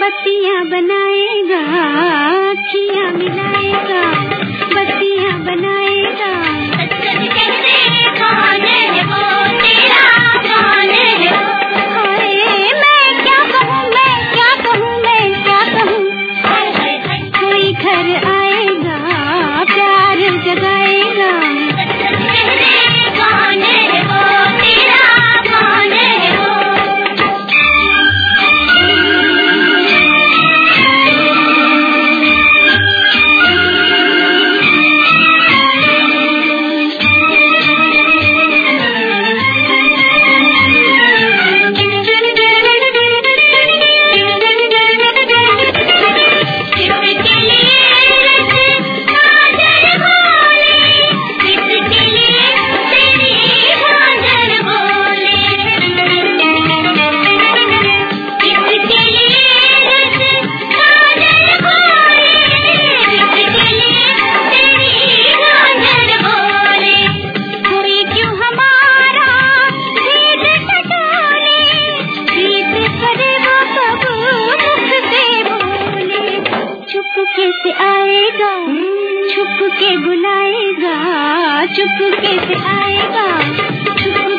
बतिया बनाएगा अखियाँ मिलाएगा बतिया से आएगा छुप के बुलाएगा चुपके से आएगा छुप